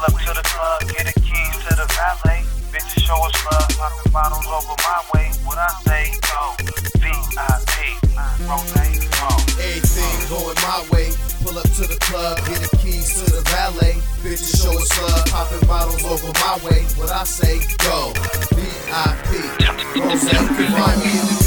Pull up to the club, get the keys to the valet. Bitches show us love, popping bottles over my way. What I say, go. VIP, Rose. Everything going my way. Pull up to the club, get the keys to the valet. Bitches show us love, popping bottles over my way. What I say, go. VIP, Rose.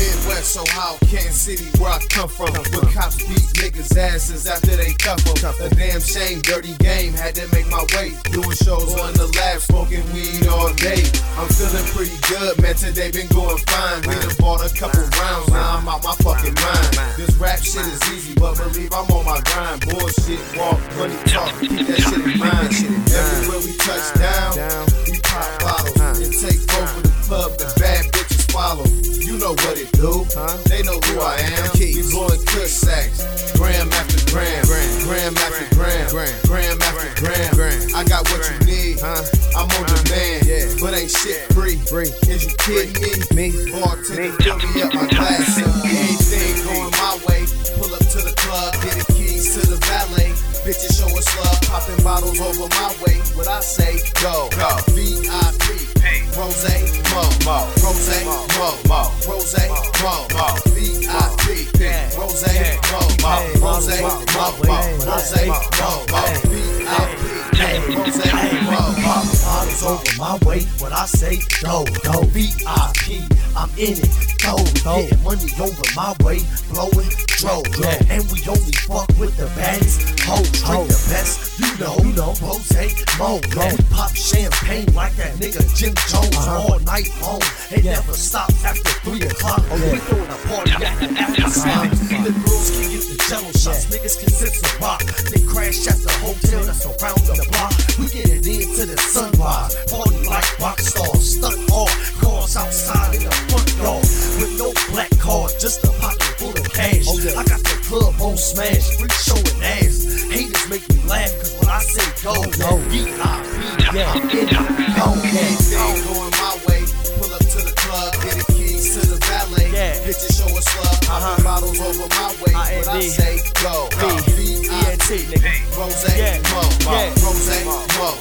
So how Kansas City, where I come from. Where cops beat niggas' asses after they cuff them. A damn shame, dirty game, had to make my way. Doing shows on the lab, smoking weed all day. I'm feeling pretty good, man. Today been going fine. We done bought a couple rounds, now I'm out my fucking mind. This rap shit is easy, but believe I'm on my grind. Bullshit, walk, money talk, keep that shit in mind. Everywhere we touch know what it do? They know who I am. We blowing kush sacks, gram after gram, gram. After gram, gram. After gram. I got what you need. I'm on demand, but ain't shit free. Is you kidding me? Me, bartender, fill me. up my glass. Uh, anything going my way. Pull up to the club, get the keys to the valet. Bitches show us love, popping bottles over my way. What I say, go, go. VIP, Rose, Mo, Mo, Rose, Mo, Mo, Rose, Mo, Mo, VIP, Rose, Mo, Mo, Rose, Mo, Mo, Rose, Mo, Mo, VIP, Rose, my way. What I say, go, go. VIP, I'm in it. Go, go. getting money over my way. Blowing, dro. And we only fuck with the baddest hoes. Drink the best, you know, you know. Rose, mo, mo. Pop champagne like that nigga Jim Jones uh-huh. all night long. It never stops after three o'clock. We throwing a party at the after stop. Uh-huh. The girls can get the jello shots. Niggas can sip some rock. They crash at the hotel that's around the block. We get it into the sunrise. Party like rock stars. Stuck hard. Cars outside in the front yard. With no black card. Just a pocket full of cash. I got the club on smash. Freak showing ass. Haters make me laugh. Cause when I say go, go. Yeah, in it. Go, Anything going my way. Pull up to the club, get the keys to the valet. Yeah. Bitches show us love, popping bottles over my way. What I say, go. V. E-N-T, nigga. Rose, Yeah. Mo, Mo, Yeah. Rose, Mo,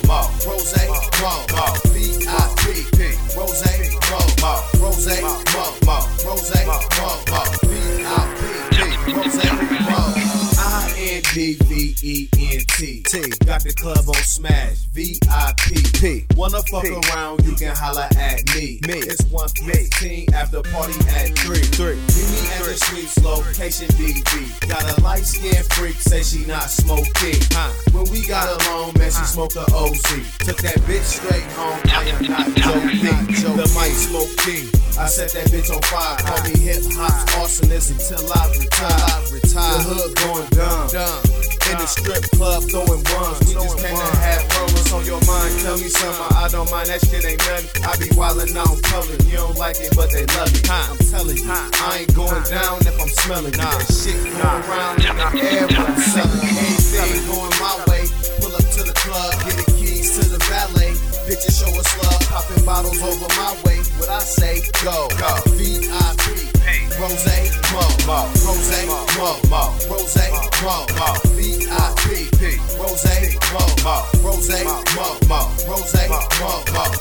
Mo, Rose, Mo, Mo, VIP, Rose, Mo, Mo, Rose, Mo, Mo, Rose, Mo, Mo, VIP, Rose, Mo. I N D V E N T. T. Got the club on smash. V I P. P. Wanna fuck around? You can holla at me. Me. It's 115 after party at 3. 3. Meet me at the suites, location BB. Got a light skinned freak, say she not smoking. When we got alone, man, she smoked a OZ. Took that bitch straight home. I am not joking. The mic smoking. I set that bitch on fire. Call me hip hop's arsonist until I retire. I retire. The hood going dumb. dumb. In the strip club throwing ones. We just came to have fun. What's on your mind? Tell me something. I don't mind. That shit ain't nothing. I be wildin' in public. You don't like it, but they love it. I'm telling you, I ain't going down if I'm smelling it. That shit going around in the air when I'm selling. Anything going my way. Pull up to the club, get the keys to the valet. Bitches show us love, popping bottles over my way. What I say, go, go. VIP, Rose, Mo, Mo, Rose, Mo, Mo, Rose, Mo, Mo, VIP, Rose, Mo, Mo, Rose, Mo, Mo, Rose, Mo,